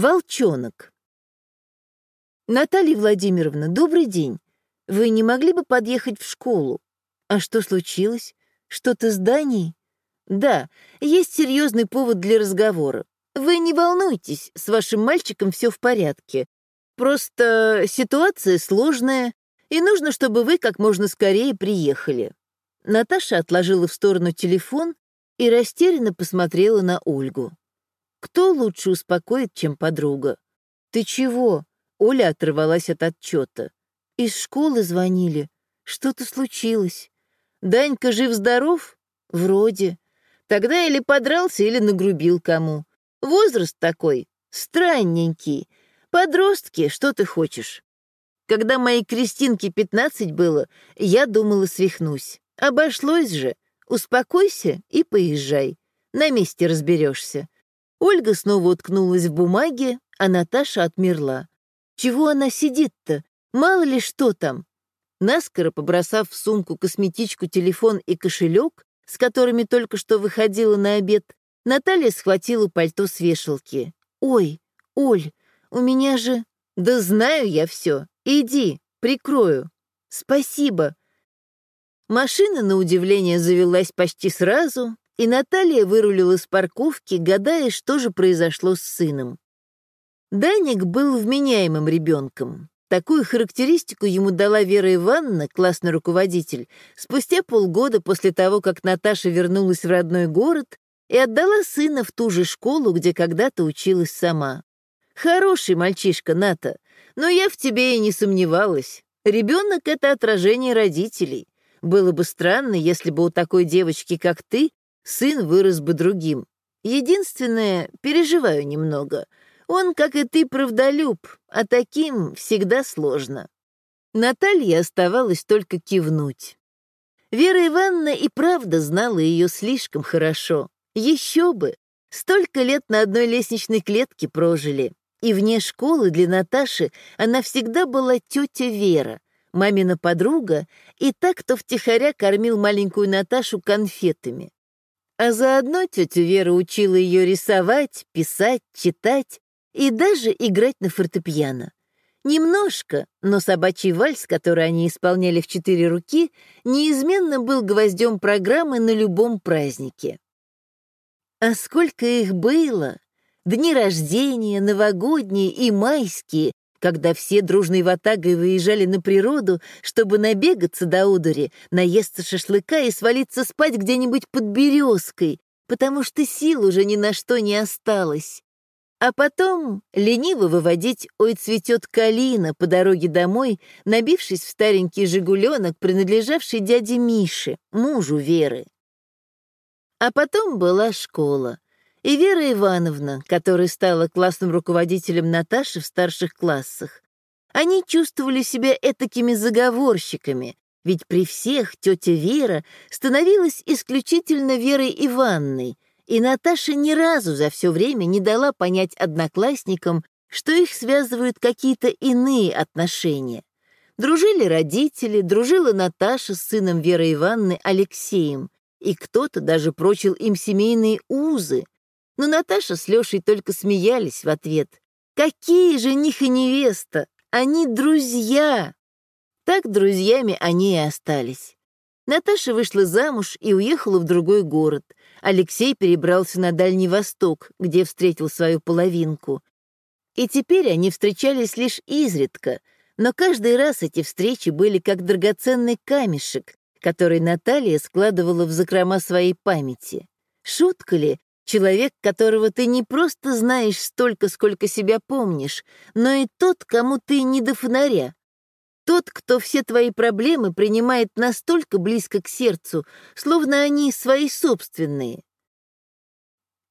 Волчонок. Наталья Владимировна, добрый день. Вы не могли бы подъехать в школу? А что случилось? Что-то с Данией? Да, есть серьезный повод для разговора. Вы не волнуйтесь, с вашим мальчиком все в порядке. Просто ситуация сложная, и нужно, чтобы вы как можно скорее приехали. Наташа отложила в сторону телефон и растерянно посмотрела на Ольгу. Кто лучше успокоит, чем подруга? Ты чего? Оля оторвалась от отчета. Из школы звонили. Что-то случилось. Данька жив-здоров? Вроде. Тогда или подрался, или нагрубил кому. Возраст такой, странненький. Подростки, что ты хочешь? Когда моей Кристинке пятнадцать было, я думала, свихнусь. Обошлось же. Успокойся и поезжай. На месте разберешься. Ольга снова уткнулась в бумаге, а Наташа отмерла. Чего она сидит-то? Мало ли что там. Наскоро побросав в сумку косметичку, телефон и кошелек, с которыми только что выходила на обед, Наталья схватила пальто с вешалки. «Ой, Оль, у меня же...» «Да знаю я все. Иди, прикрою. Спасибо». Машина, на удивление, завелась почти сразу, и Наталья вырулила с парковки, гадая, что же произошло с сыном. Даник был вменяемым ребенком. Такую характеристику ему дала Вера Ивановна, классный руководитель, спустя полгода после того, как Наташа вернулась в родной город и отдала сына в ту же школу, где когда-то училась сама. «Хороший мальчишка, Ната, но я в тебе и не сомневалась. Ребенок — это отражение родителей. Было бы странно, если бы у такой девочки, как ты, сын вырос бы другим. Единственное, переживаю немного. Он, как и ты, правдолюб, а таким всегда сложно. Наталье оставалось только кивнуть. Вера Ивановна и правда знала ее слишком хорошо. Еще бы! Столько лет на одной лестничной клетке прожили. И вне школы для Наташи она всегда была тетя Вера, мамина подруга, и так, кто втихаря кормил маленькую Наташу конфетами. А заодно тетя Вера учила ее рисовать, писать, читать и даже играть на фортепиано. Немножко, но собачий вальс, который они исполняли в четыре руки, неизменно был гвоздем программы на любом празднике. А сколько их было! Дни рождения, новогодние и майские, когда все дружной ватагой выезжали на природу, чтобы набегаться до удури, наесться шашлыка и свалиться спать где-нибудь под березкой, потому что сил уже ни на что не осталось. А потом лениво выводить «Ой, цветет калина» по дороге домой, набившись в старенький «Жигуленок», принадлежавший дяде Мише, мужу Веры. А потом была школа — и Вера Ивановна, которая стала классным руководителем Наташи в старших классах. Они чувствовали себя этакими заговорщиками, ведь при всех тетя Вера становилась исключительно Верой Ивановной, и Наташа ни разу за все время не дала понять одноклассникам, что их связывают какие-то иные отношения. Дружили родители, дружила Наташа с сыном Веры Ивановны Алексеем, и кто-то даже прочил им семейные узы, но Наташа с Лешей только смеялись в ответ. «Какие жених и невеста! Они друзья!» Так друзьями они и остались. Наташа вышла замуж и уехала в другой город. Алексей перебрался на Дальний Восток, где встретил свою половинку. И теперь они встречались лишь изредка, но каждый раз эти встречи были как драгоценный камешек, который Наталья складывала в закрома своей памяти. Шутка ли, Человек, которого ты не просто знаешь столько, сколько себя помнишь, но и тот, кому ты не до фонаря. Тот, кто все твои проблемы принимает настолько близко к сердцу, словно они свои собственные.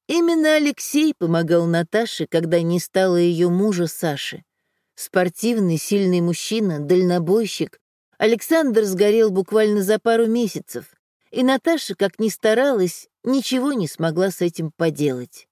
Именно Алексей помогал Наташе, когда не стало ее мужа Саши. Спортивный, сильный мужчина, дальнобойщик. Александр сгорел буквально за пару месяцев, и Наташа, как ни старалась, ничего не смогла с этим поделать.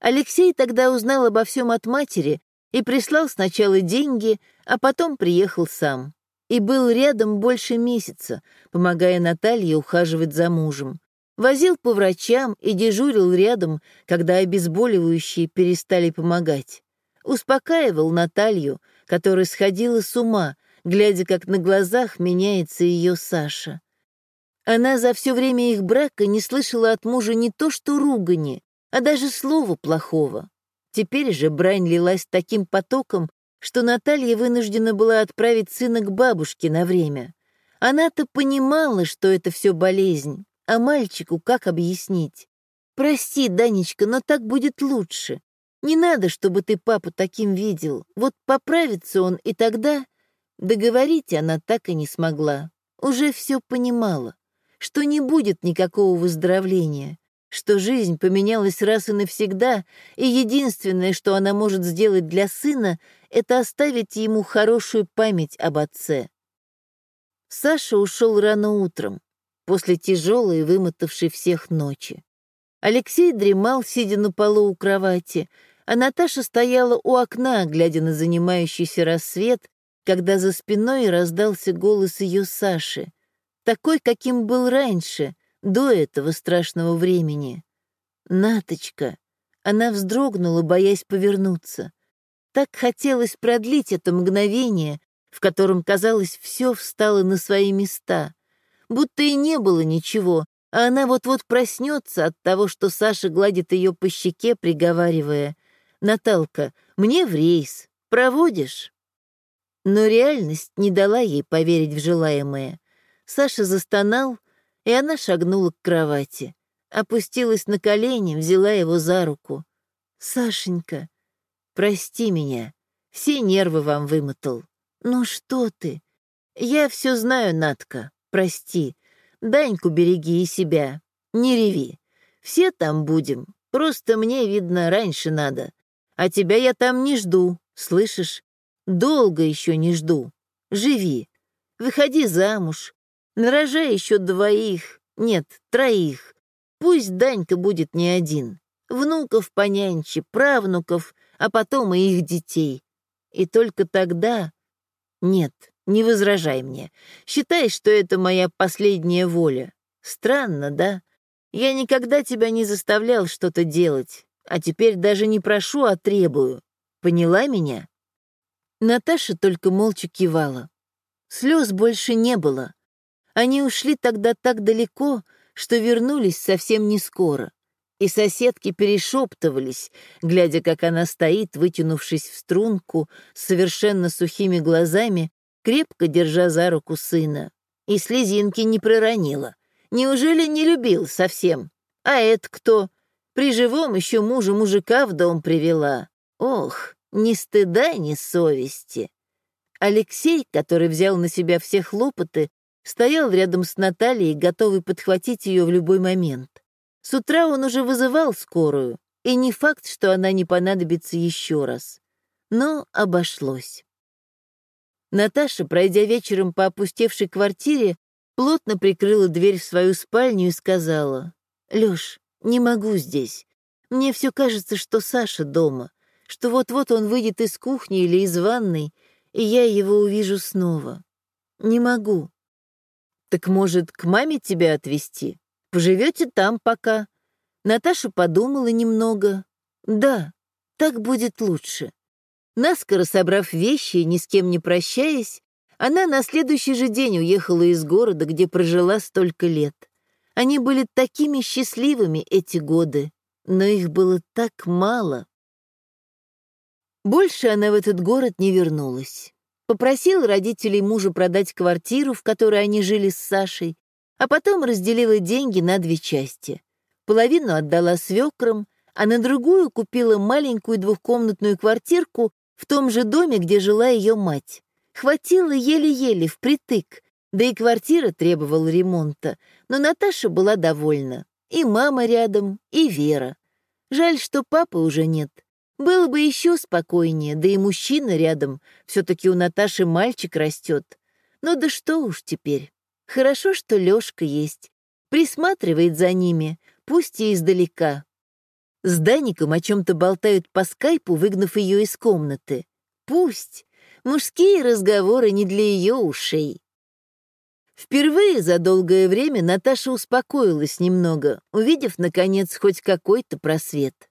Алексей тогда узнал обо всем от матери и прислал сначала деньги, а потом приехал сам. И был рядом больше месяца, помогая Наталье ухаживать за мужем. Возил по врачам и дежурил рядом, когда обезболивающие перестали помогать. Успокаивал Наталью, которая сходила с ума, глядя, как на глазах меняется ее Саша. Она за все время их брака не слышала от мужа не то что ругани, а даже слова плохого. Теперь же брань лилась таким потоком, что Наталья вынуждена была отправить сына к бабушке на время. Она-то понимала, что это все болезнь, а мальчику как объяснить? «Прости, Данечка, но так будет лучше. Не надо, чтобы ты папу таким видел. Вот поправится он, и тогда...» Договорить она так и не смогла. Уже все понимала, что не будет никакого выздоровления, что жизнь поменялась раз и навсегда, и единственное, что она может сделать для сына, это оставить ему хорошую память об отце. Саша ушел рано утром, после тяжелой, вымотавшей всех ночи. Алексей дремал, сидя на полу у кровати, а Наташа стояла у окна, глядя на занимающийся рассвет, когда за спиной раздался голос ее Саши, такой, каким был раньше, до этого страшного времени. «Наточка!» Она вздрогнула, боясь повернуться. Так хотелось продлить это мгновение, в котором, казалось, все встало на свои места. Будто и не было ничего, а она вот-вот проснется от того, что Саша гладит ее по щеке, приговаривая, «Наталка, мне в рейс. Проводишь?» Но реальность не дала ей поверить в желаемое. Саша застонал, и она шагнула к кровати. Опустилась на колени, взяла его за руку. «Сашенька, прости меня, все нервы вам вымотал. Ну что ты? Я все знаю, Натка, прости. Даньку береги и себя, не реви. Все там будем, просто мне, видно, раньше надо. А тебя я там не жду, слышишь? Долго еще не жду. Живи, выходи замуж, нарожай еще двоих, нет, троих. Пусть Данька будет не один. Внуков понянчи, правнуков, а потом и их детей. И только тогда... Нет, не возражай мне. Считай, что это моя последняя воля. Странно, да? Я никогда тебя не заставлял что-то делать, а теперь даже не прошу, а требую. Поняла меня?» Наташа только молча кивала. Слез больше не было. Они ушли тогда так далеко, что вернулись совсем не скоро. И соседки перешептывались, глядя, как она стоит, вытянувшись в струнку, совершенно сухими глазами крепко держа за руку сына. И слезинки не проронила. Неужели не любил совсем? А это кто? При живом еще мужа мужика в дом привела. Ох, ни стыда, ни совести. Алексей, который взял на себя все хлопоты, стоял рядом с Натальей, готовый подхватить ее в любой момент. С утра он уже вызывал скорую, и не факт, что она не понадобится еще раз. Но обошлось. Наташа, пройдя вечером по опустевшей квартире, плотно прикрыла дверь в свою спальню и сказала, «Лёш, не могу здесь. Мне все кажется, что Саша дома, что вот-вот он выйдет из кухни или из ванной, и я его увижу снова. Не могу». «Так, может, к маме тебя отвезти? Поживете там пока?» Наташа подумала немного. «Да, так будет лучше». Наскоро собрав вещи ни с кем не прощаясь, она на следующий же день уехала из города, где прожила столько лет. Они были такими счастливыми эти годы, но их было так мало. Больше она в этот город не вернулась. Попросила родителей мужа продать квартиру, в которой они жили с Сашей, а потом разделила деньги на две части. Половину отдала свекрам, а на другую купила маленькую двухкомнатную квартирку в том же доме, где жила ее мать. Хватило еле-еле впритык, да и квартира требовала ремонта, но Наташа была довольна. И мама рядом, и Вера. Жаль, что папы уже нет. Было бы еще спокойнее, да и мужчина рядом. Все-таки у Наташи мальчик растет. Ну да что уж теперь. Хорошо, что Лешка есть. Присматривает за ними, пусть и издалека. С Даником о чем-то болтают по скайпу, выгнав ее из комнаты. Пусть. Мужские разговоры не для ее ушей. Впервые за долгое время Наташа успокоилась немного, увидев, наконец, хоть какой-то просвет.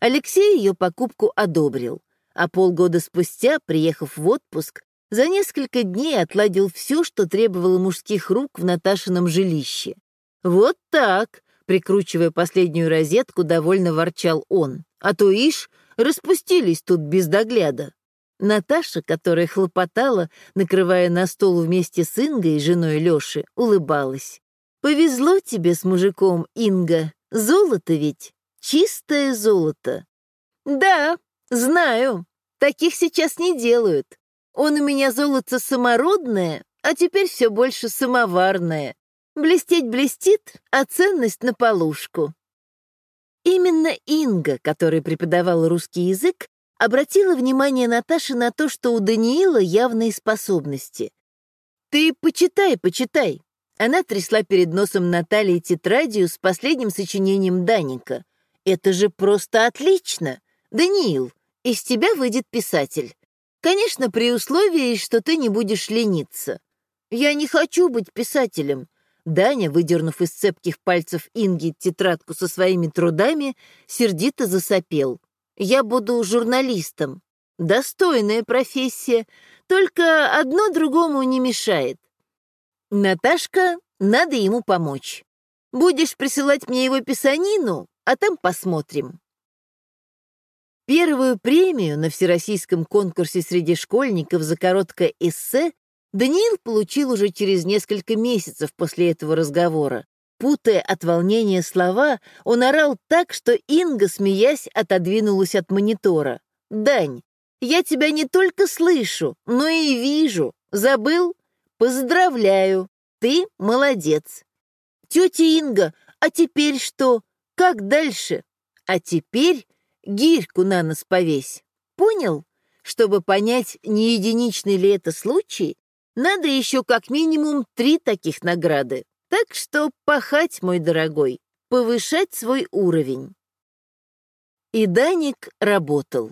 Алексей ее покупку одобрил, а полгода спустя, приехав в отпуск, за несколько дней отладил все, что требовало мужских рук в Наташином жилище. «Вот так!» — прикручивая последнюю розетку, довольно ворчал он. «А то, ишь, распустились тут без догляда». Наташа, которая хлопотала, накрывая на стол вместе с Ингой, женой Лёши, улыбалась. «Повезло тебе с мужиком, Инга. Золото ведь. Чистое золото». «Да, знаю. Таких сейчас не делают. Он у меня золото самородное, а теперь все больше самоварное. Блестеть блестит, а ценность на полушку. Именно Инга, которая преподавала русский язык, обратила внимание Наташи на то, что у Даниила явные способности. «Ты почитай, почитай». Она трясла перед носом Натальи тетрадью с последним сочинением Даника. «Это же просто отлично! Даниил, из тебя выйдет писатель. Конечно, при условии, что ты не будешь лениться. Я не хочу быть писателем. Даня, выдернув из цепких пальцев Инги тетрадку со своими трудами, сердито засопел. Я буду журналистом. Достойная профессия, только одно другому не мешает. Наташка, надо ему помочь. Будешь присылать мне его писанину, а там посмотрим. Первую премию на всероссийском конкурсе среди школьников за короткое эссе Даниил получил уже через несколько месяцев после этого разговора. Путая от волнения слова, он орал так, что Инга, смеясь, отодвинулась от монитора. «Дань, я тебя не только слышу, но и вижу. Забыл? Поздравляю, ты молодец. Тетя Инга, а теперь что? Как дальше? А теперь гирьку на нос повесь. Понял? Чтобы понять, не единичный ли это случай, надо еще как минимум три таких награды. Так что пахать, мой дорогой, повышать свой уровень. И Даник работал.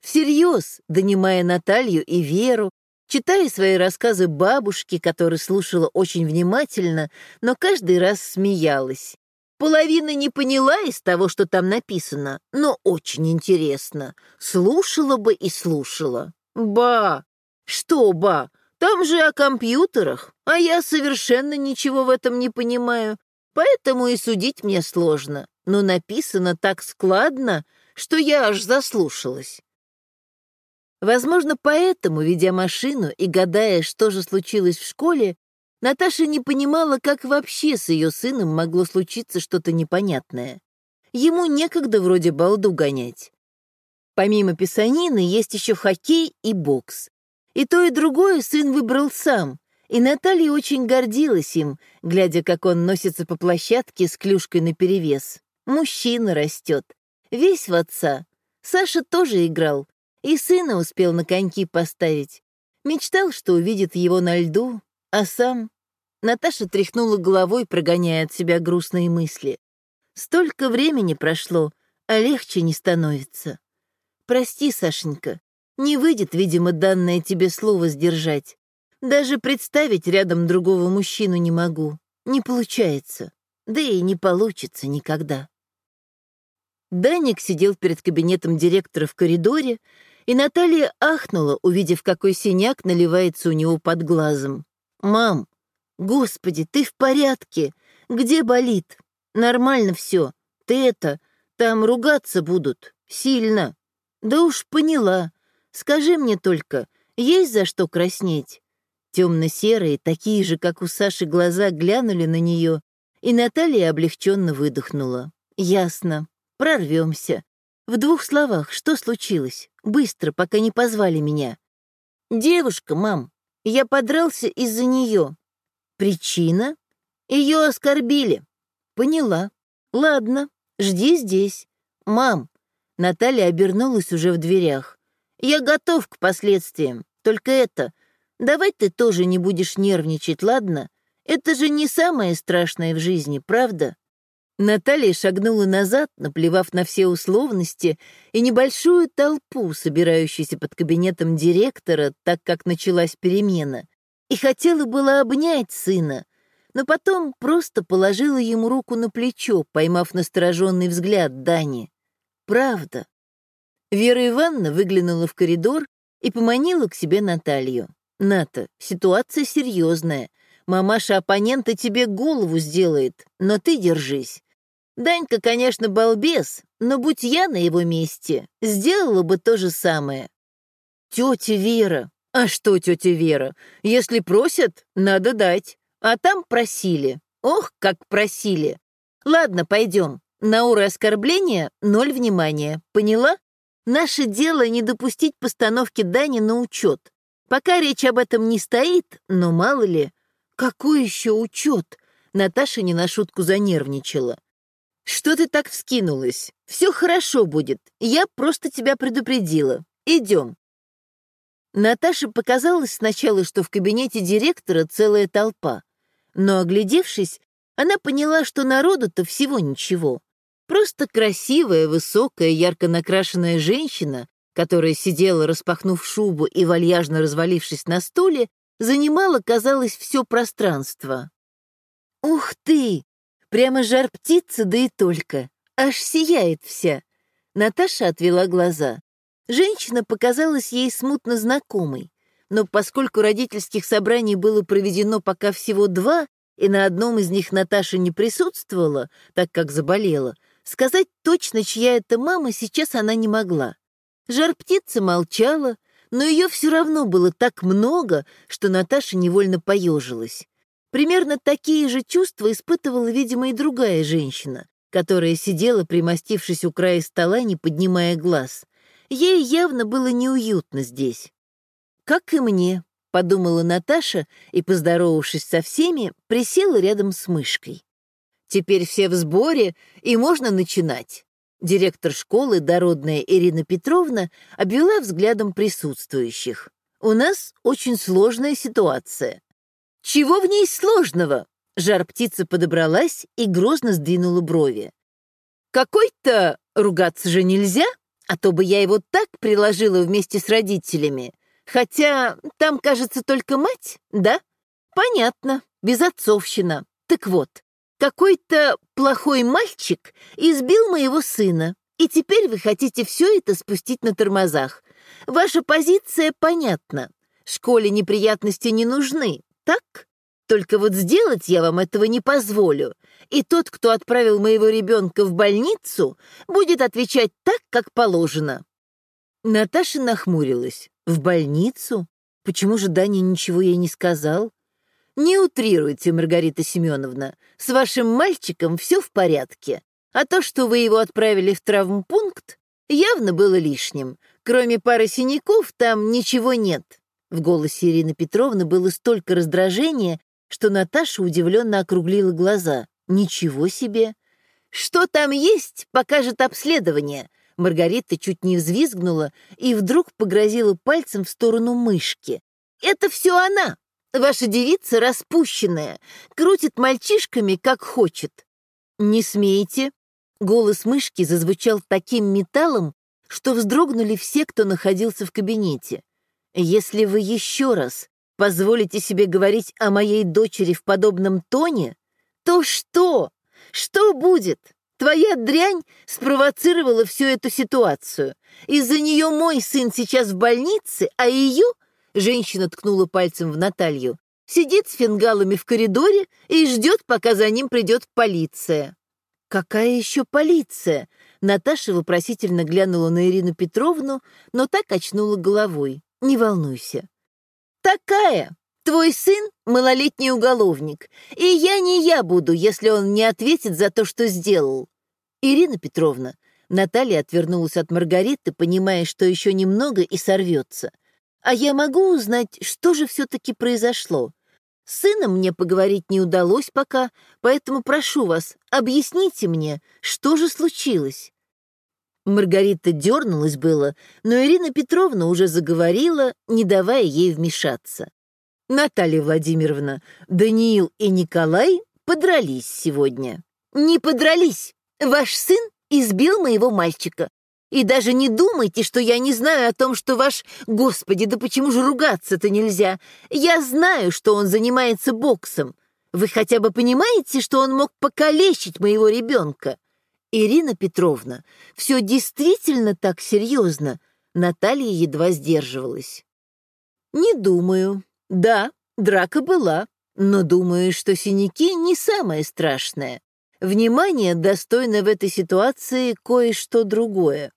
Всерьез, донимая Наталью и Веру, читая свои рассказы бабушке, которая слушала очень внимательно, но каждый раз смеялась. Половина не поняла из того, что там написано, но очень интересно. Слушала бы и слушала. Ба! Что ба? Там же о компьютерах, а я совершенно ничего в этом не понимаю, поэтому и судить мне сложно. Но написано так складно, что я аж заслушалась. Возможно, поэтому, ведя машину и гадая, что же случилось в школе, Наташа не понимала, как вообще с ее сыном могло случиться что-то непонятное. Ему некогда вроде балду гонять. Помимо писанины есть еще хоккей и бокс. И то, и другое сын выбрал сам, и Наталья очень гордилась им, глядя, как он носится по площадке с клюшкой наперевес. Мужчина растет, весь в отца. Саша тоже играл, и сына успел на коньки поставить. Мечтал, что увидит его на льду, а сам... Наташа тряхнула головой, прогоняя от себя грустные мысли. Столько времени прошло, а легче не становится. Прости, Сашенька, не выйдет, видимо, данное тебе слово сдержать. Даже представить рядом другого мужчину не могу. Не получается. Да и не получится никогда. Даник сидел перед кабинетом директора в коридоре, и Наталья ахнула, увидев, какой синяк наливается у него под глазом. «Мам, господи, ты в порядке? Где болит? Нормально все. Ты это, там ругаться будут. Сильно. Да уж поняла. Скажи мне только, есть за что краснеть?» Темно-серые, такие же, как у Саши, глаза глянули на нее, и Наталья облегченно выдохнула. «Ясно. Прорвемся. В двух словах, что случилось? Быстро, пока не позвали меня». «Девушка, мам, я подрался из-за нее. Причина? Ее оскорбили. Поняла. Ладно, жди здесь. Мам, Наталья обернулась уже в дверях. Я готов к последствиям. Только это, давай ты тоже не будешь нервничать, ладно? Это же не самое страшное в жизни, правда? Наталья шагнула назад, наплевав на все условности и небольшую толпу, собирающуюся под кабинетом директора, так как началась перемена, и хотела было обнять сына, но потом просто положила ему руку на плечо, поймав настороженный взгляд Дани. «Правда. Вера Ивановна выглянула в коридор и поманила к себе Наталью. «Ната, ситуация серьезная. Мамаша оппонента тебе голову сделает, но ты держись. Данька, конечно, балбес, но будь я на его месте, сделала бы то же самое. Тетя Вера. А что, тетя Вера? Если просят, надо дать. А там просили. Ох, как просили. Ладно, пойдем. На уры оскорбления ноль внимания. Поняла? Наше дело не допустить постановки Дани на учет. Пока речь об этом не стоит, но мало ли. Какой еще учет? Наташа не на шутку занервничала. Что ты так вскинулась? Все хорошо будет. Я просто тебя предупредила. Идем. Наташе показалось сначала, что в кабинете директора целая толпа. Но, оглядевшись, она поняла, что народу-то всего ничего. Просто красивая, высокая, ярко накрашенная женщина, которая сидела, распахнув шубу и вальяжно развалившись на стуле, занимала, казалось, все пространство. «Ух ты! Прямо жар птицы, да и только! Аж сияет вся!» Наташа отвела глаза. Женщина показалась ей смутно знакомой, но поскольку родительских собраний было проведено пока всего два, и на одном из них Наташа не присутствовала, так как заболела, сказать точно, чья это мама, сейчас она не могла. Жар-птица молчала, но ее все равно было так много, что Наташа невольно поежилась. Примерно такие же чувства испытывала, видимо, и другая женщина, которая сидела, примостившись у края стола, не поднимая глаз. Ей явно было неуютно здесь. «Как и мне», — подумала Наташа и, поздоровавшись со всеми, присела рядом с мышкой. «Теперь все в сборе, и можно начинать». Директор школы, дородная Ирина Петровна, обвела взглядом присутствующих. «У нас очень сложная ситуация». «Чего в ней сложного?» Жар-птица подобралась и грозно сдвинула брови. «Какой-то ругаться же нельзя, а то бы я его так приложила вместе с родителями. Хотя там, кажется, только мать, да? Понятно, безотцовщина. Так вот, какой-то плохой мальчик избил моего сына, и теперь вы хотите все это спустить на тормозах. Ваша позиция понятна. Школе неприятности не нужны, так? Только вот сделать я вам этого не позволю. И тот, кто отправил моего ребенка в больницу, будет отвечать так, как положено. Наташа нахмурилась. В больницу? Почему же Даня ничего ей не сказал? Не утрируйте, Маргарита Семеновна. С вашим мальчиком все в порядке. А то, что вы его отправили в травмпункт, явно было лишним. Кроме пары синяков, там ничего нет. В голосе Ирины Петровны было столько раздражения, что Наташа удивленно округлила глаза. «Ничего себе! Что там есть, покажет обследование!» Маргарита чуть не взвизгнула и вдруг погрозила пальцем в сторону мышки. «Это все она! Ваша девица распущенная, крутит мальчишками, как хочет. Не смейте. Голос мышки зазвучал таким металлом, что вздрогнули все, кто находился в кабинете. Если вы еще раз позволите себе говорить о моей дочери в подобном тоне, то что? Что будет? Твоя дрянь спровоцировала всю эту ситуацию. Из-за нее мой сын сейчас в больнице, а ее Женщина ткнула пальцем в Наталью. Сидит с фингалами в коридоре и ждет, пока за ним придет полиция. «Какая еще полиция?» Наташа вопросительно глянула на Ирину Петровну, но так очнула головой. «Не волнуйся». «Такая! Твой сын — малолетний уголовник, и я не я буду, если он не ответит за то, что сделал». «Ирина Петровна», Наталья отвернулась от Маргариты, понимая, что еще немного и сорвется. А я могу узнать, что же все-таки произошло? С сыном мне поговорить не удалось пока, поэтому прошу вас, объясните мне, что же случилось?» Маргарита дернулась было, но Ирина Петровна уже заговорила, не давая ей вмешаться. «Наталья Владимировна, Даниил и Николай подрались сегодня». «Не подрались. Ваш сын избил моего мальчика. И даже не думайте, что я не знаю о том, что ваш... Господи, да почему же ругаться-то нельзя? Я знаю, что он занимается боксом. Вы хотя бы понимаете, что он мог покалечить моего ребенка?» Ирина Петровна, все действительно так серьезно? Наталья едва сдерживалась. Не думаю. Да, драка была, но думаю, что синяки не самое страшное. Внимание достойно в этой ситуации кое-что другое.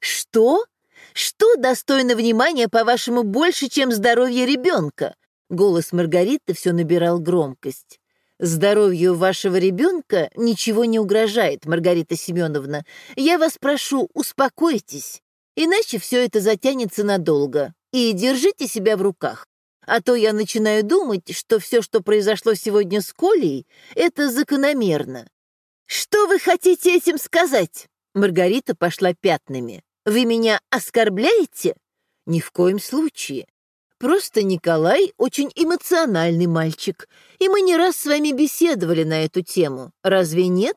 Что? Что достойно внимания, по-вашему, больше, чем здоровье ребенка? Голос Маргариты все набирал громкость. Здоровью вашего ребенка ничего не угрожает, Маргарита Семеновна. Я вас прошу, успокойтесь, иначе все это затянется надолго. И держите себя в руках. А то я начинаю думать, что все, что произошло сегодня с Колей, это закономерно. Что вы хотите этим сказать? Маргарита пошла пятнами. Вы меня оскорбляете? Ни в коем случае. Просто Николай очень эмоциональный мальчик, и мы не раз с вами беседовали на эту тему. Разве нет?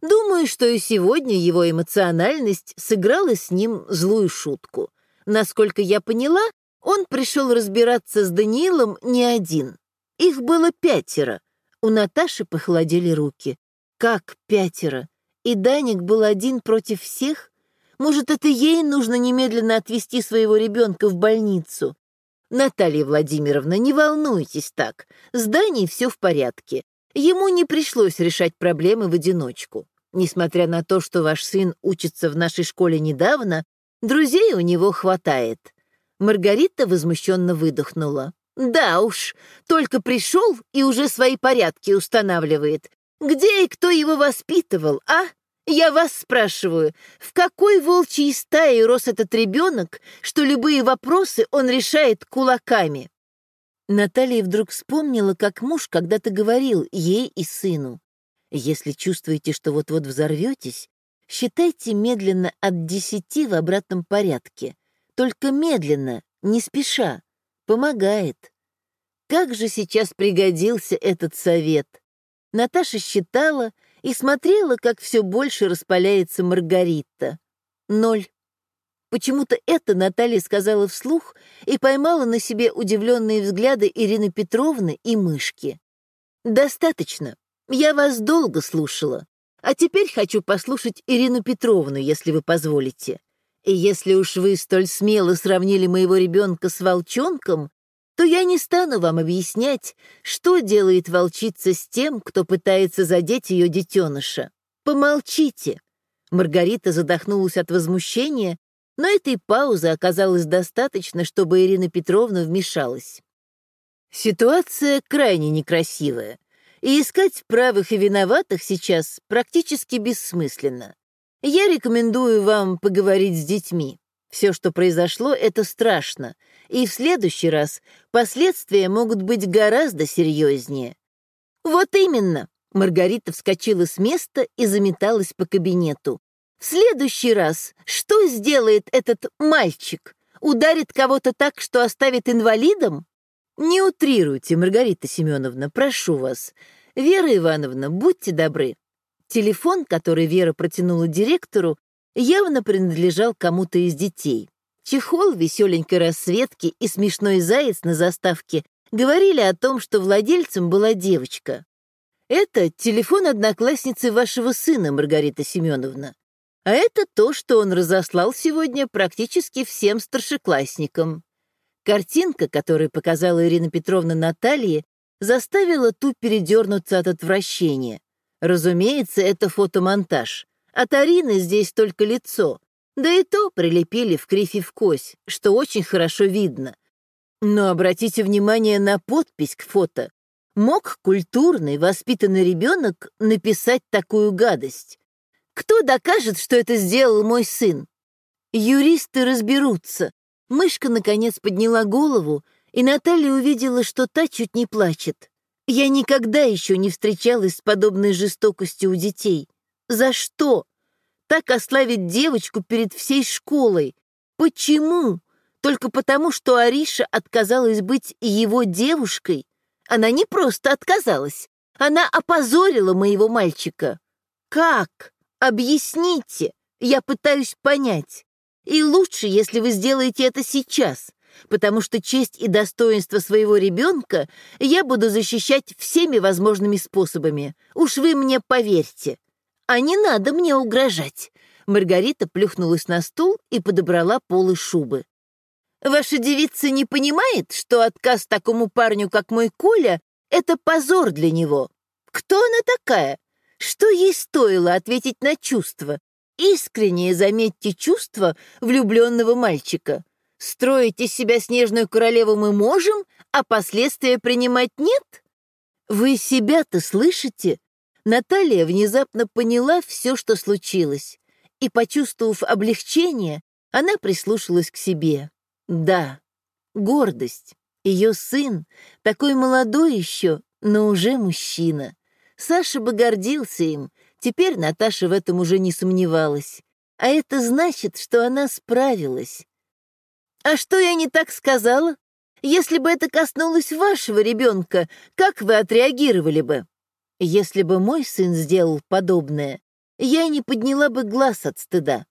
Думаю, что и сегодня его эмоциональность сыграла с ним злую шутку. Насколько я поняла, он пришел разбираться с Даниилом не один. Их было пятеро. У Наташи похолодели руки. Как пятеро? И Даник был один против всех? Может, это ей нужно немедленно отвезти своего ребенка в больницу? Наталья Владимировна, не волнуйтесь так. С Даней все в порядке. Ему не пришлось решать проблемы в одиночку. Несмотря на то, что ваш сын учится в нашей школе недавно, друзей у него хватает. Маргарита возмущенно выдохнула. «Да уж, только пришел и уже свои порядки устанавливает. Где и кто его воспитывал, а? Я вас спрашиваю, в какой волчьей стае рос этот ребенок, что любые вопросы он решает кулаками?» Наталья вдруг вспомнила, как муж когда-то говорил ей и сыну. «Если чувствуете, что вот-вот взорветесь, считайте медленно от десяти в обратном порядке. Только медленно, не спеша. Помогает. Как же сейчас пригодился этот совет. Наташа считала и смотрела, как все больше распаляется Маргарита. Ноль. Почему-то это Наталья сказала вслух и поймала на себе удивленные взгляды Ирины Петровны и мышки. «Достаточно. Я вас долго слушала. А теперь хочу послушать Ирину Петровну, если вы позволите. И если уж вы столь смело сравнили моего ребенка с волчонком, то я не стану вам объяснять, что делает волчица с тем, кто пытается задеть ее детеныша. Помолчите. Маргарита задохнулась от возмущения, но этой паузы оказалось достаточно, чтобы Ирина Петровна вмешалась. Ситуация крайне некрасивая, и искать правых и виноватых сейчас практически бессмысленно. Я рекомендую вам поговорить с детьми. Все, что произошло, это страшно, и в следующий раз последствия могут быть гораздо серьезнее. Вот именно. Маргарита вскочила с места и заметалась по кабинету. В следующий раз что сделает этот мальчик? Ударит кого-то так, что оставит инвалидом? Не утрируйте, Маргарита Семеновна, прошу вас. Вера Ивановна, будьте добры, Телефон, который Вера протянула директору, явно принадлежал кому-то из детей. Чехол веселенькой расцветки и смешной заяц на заставке говорили о том, что владельцем была девочка. Это телефон одноклассницы вашего сына, Маргарита Семеновна. А это то, что он разослал сегодня практически всем старшеклассникам. Картинка, которую показала Ирина Петровна Наталье, заставила ту передернуться от отвращения. Разумеется, это фотомонтаж. От Арины здесь только лицо. Да и то прилепили в кривь и в кось, что очень хорошо видно. Но обратите внимание на подпись к фото. Мог культурный, воспитанный ребенок написать такую гадость? Кто докажет, что это сделал мой сын? Юристы разберутся. Мышка, наконец, подняла голову, и Наталья увидела, что та чуть не плачет. Я никогда еще не встречалась с подобной жестокостью у детей. За что? Так ославить девочку перед всей школой. Почему? Только потому, что Ариша отказалась быть его девушкой? Она не просто отказалась. Она опозорила моего мальчика. Как? Объясните. Я пытаюсь понять. И лучше, если вы сделаете это сейчас потому что честь и достоинство своего ребенка я буду защищать всеми возможными способами. Уж вы мне поверьте. А не надо мне угрожать. Маргарита плюхнулась на стул и подобрала полы шубы. Ваша девица не понимает, что отказ такому парню, как мой Коля, это позор для него. Кто она такая? Что ей стоило ответить на чувства? Искреннее, заметьте, чувство влюбленного мальчика. Строить из себя снежную королеву мы можем, а последствия принимать нет? Вы себя-то слышите? Наталья внезапно поняла все, что случилось, и, почувствовав облегчение, она прислушалась к себе. Да, гордость. Ее сын, такой молодой еще, но уже мужчина. Саша бы гордился им, теперь Наташа в этом уже не сомневалась. А это значит, что она справилась. А что я не так сказала? Если бы это коснулось вашего ребенка, как вы отреагировали бы? Если бы мой сын сделал подобное, я не подняла бы глаз от стыда,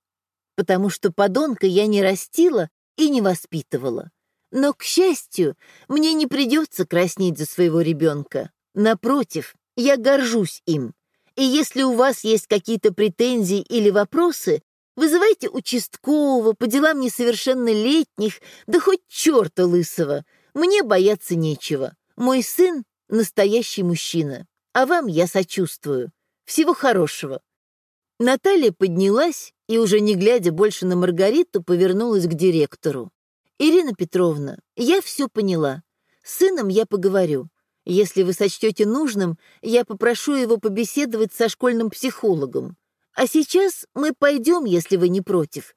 потому что подонка я не растила и не воспитывала. Но, к счастью, мне не придется краснеть за своего ребенка. Напротив, я горжусь им. И если у вас есть какие-то претензии или вопросы, вызывайте участкового по делам несовершеннолетних, да хоть черта лысого. Мне бояться нечего. Мой сын — настоящий мужчина. А вам я сочувствую. Всего хорошего. Наталья поднялась и, уже не глядя больше на Маргариту, повернулась к директору. «Ирина Петровна, я все поняла. С сыном я поговорю. Если вы сочтете нужным, я попрошу его побеседовать со школьным психологом. А сейчас мы пойдем, если вы не против».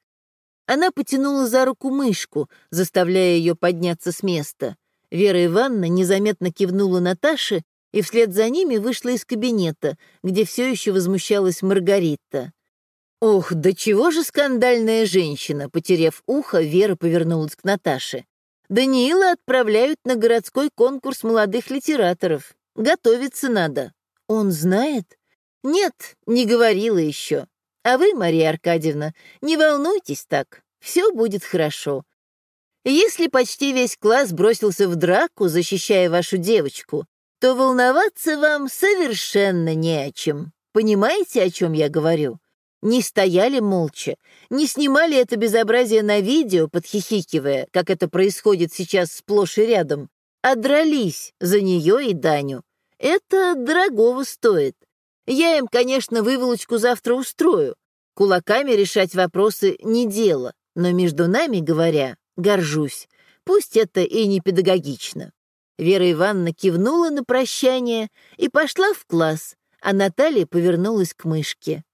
Она потянула за руку мышку, заставляя ее подняться с места. Вера Ивановна незаметно кивнула Наташе и вслед за ними вышла из кабинета, где все еще возмущалась Маргарита. «Ох, да чего же скандальная женщина!» Потеряв ухо, Вера повернулась к Наташе. Даниила отправляют на городской конкурс молодых литераторов. Готовиться надо. Он знает? Нет, не говорила еще. А вы, Мария Аркадьевна, не волнуйтесь так. Все будет хорошо. Если почти весь класс бросился в драку, защищая вашу девочку, то волноваться вам совершенно не о чем. Понимаете, о чем я говорю? Не стояли молча, не снимали это безобразие на видео, подхихикивая, как это происходит сейчас сплошь и рядом, а дрались за нее и Даню. Это дорогого стоит. Я им, конечно, выволочку завтра устрою. Кулаками решать вопросы не дело, но между нами, говоря, горжусь. Пусть это и не педагогично. Вера Ивановна кивнула на прощание и пошла в класс, а Наталья повернулась к мышке.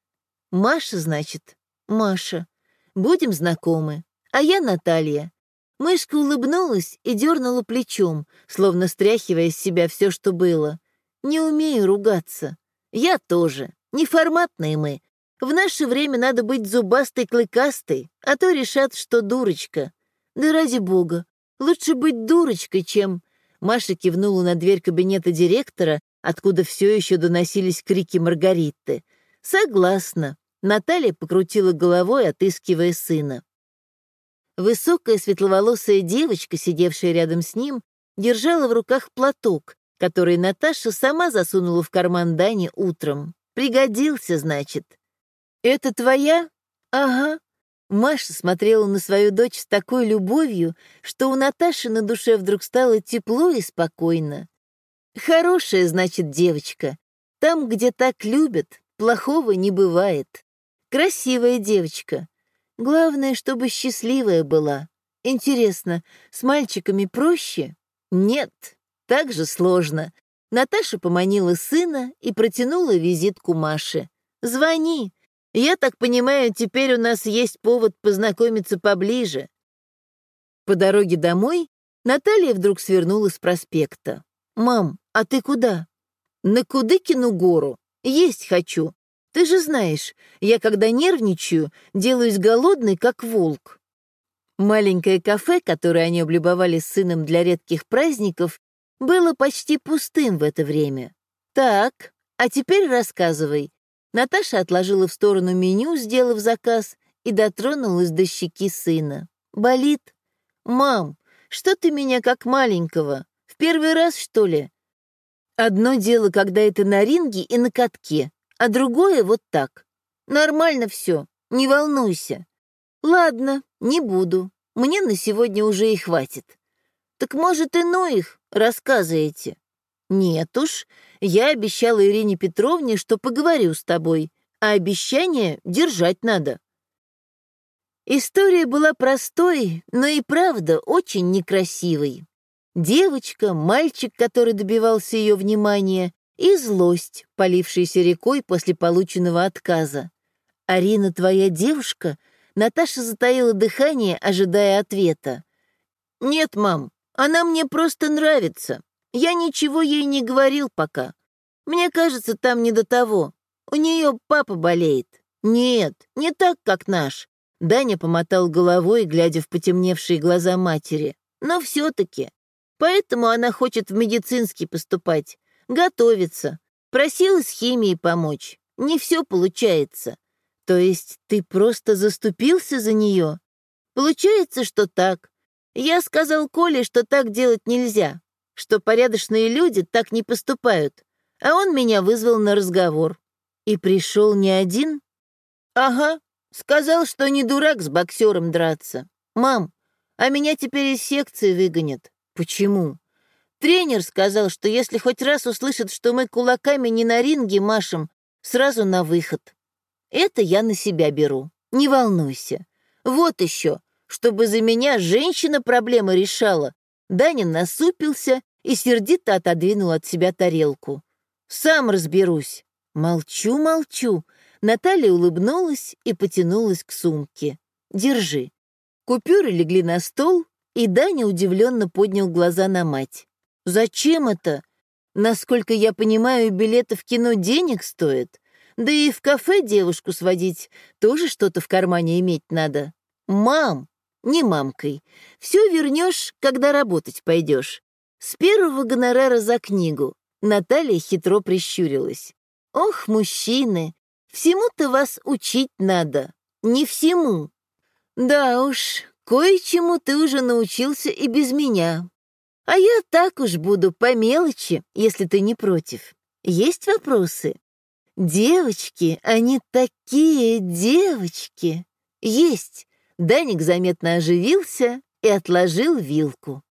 Маша, значит? Маша. Будем знакомы. А я Наталья. Мышка улыбнулась и дернула плечом, словно стряхивая с себя все, что было. Не умею ругаться. Я тоже. Неформатные мы. В наше время надо быть зубастой-клыкастой, а то решат, что дурочка. Да ради бога, лучше быть дурочкой, чем... Маша кивнула на дверь кабинета директора, откуда все еще доносились крики Маргариты. «Согласна». Наталья покрутила головой, отыскивая сына. Высокая светловолосая девочка, сидевшая рядом с ним, держала в руках платок, который Наташа сама засунула в карман Дани утром. Пригодился, значит. «Это твоя?» «Ага». Маша смотрела на свою дочь с такой любовью, что у Наташи на душе вдруг стало тепло и спокойно. «Хорошая, значит, девочка. Там, где так любят, Плохого не бывает. Красивая девочка. Главное, чтобы счастливая была. Интересно, с мальчиками проще? Нет, так же сложно. Наташа поманила сына и протянула визитку Маше. «Звони. Я так понимаю, теперь у нас есть повод познакомиться поближе». По дороге домой Наталья вдруг свернула с проспекта. «Мам, а ты куда?» «На Кудыкину гору. Есть хочу. Ты же знаешь, я, когда нервничаю, делаюсь голодной, как волк». Маленькое кафе, которое они облюбовали с сыном для редких праздников, было почти пустым в это время. «Так, а теперь рассказывай». Наташа отложила в сторону меню, сделав заказ, и дотронулась до щеки сына. «Болит? Мам, что ты меня как маленького? В первый раз, что ли?» Одно дело, когда это на ринге и на катке, а другое вот так. Нормально все, не волнуйся. Ладно, не буду. Мне на сегодня уже и хватит. Так может, и ну их, рассказываете? Нет уж, я обещала Ирине Петровне, что поговорю с тобой, а обещание держать надо. История была простой, но и правда очень некрасивой. Девочка, мальчик, который добивался ее внимания, и злость, полившаяся рекой после полученного отказа. «Арина твоя девушка?» Наташа затаила дыхание, ожидая ответа. «Нет, мам, она мне просто нравится. Я ничего ей не говорил пока. Мне кажется, там не до того. У нее папа болеет. Нет, не так, как наш». Даня помотал головой, глядя в потемневшие глаза матери. «Но все-таки. Поэтому она хочет в медицинский поступать. Готовится. Просила с химией помочь. Не все получается. То есть ты просто заступился за нее? Получается, что так. Я сказал Коле, что так делать нельзя, что порядочные люди так не поступают, а он меня вызвал на разговор. И пришел не один? Ага, сказал, что не дурак с боксером драться. Мам, а меня теперь из секции выгонят. Почему? Тренер сказал, что если хоть раз услышит, что мы кулаками не на ринге машем, сразу на выход. Это я на себя беру. Не волнуйся. Вот еще, чтобы за меня женщина проблемы решала. Даня насупился и сердито отодвинул от себя тарелку. Сам разберусь. Молчу, молчу. Наталья улыбнулась и потянулась к сумке. Держи. Купюры легли на стол, и Даня удивленно поднял глаза на мать. «Зачем это? Насколько я понимаю, билеты в кино денег стоят. Да и в кафе девушку сводить тоже что-то в кармане иметь надо. Мам, не мамкой. Все вернешь, когда работать пойдешь. С первого гонорара за книгу. Наталья хитро прищурилась. Ох, мужчины, всему-то вас учить надо. Не всему. Да уж, кое-чему ты уже научился и без меня. А я так уж буду по мелочи, если ты не против. Есть вопросы? Девочки, они такие девочки. Есть. Даник заметно оживился и отложил вилку.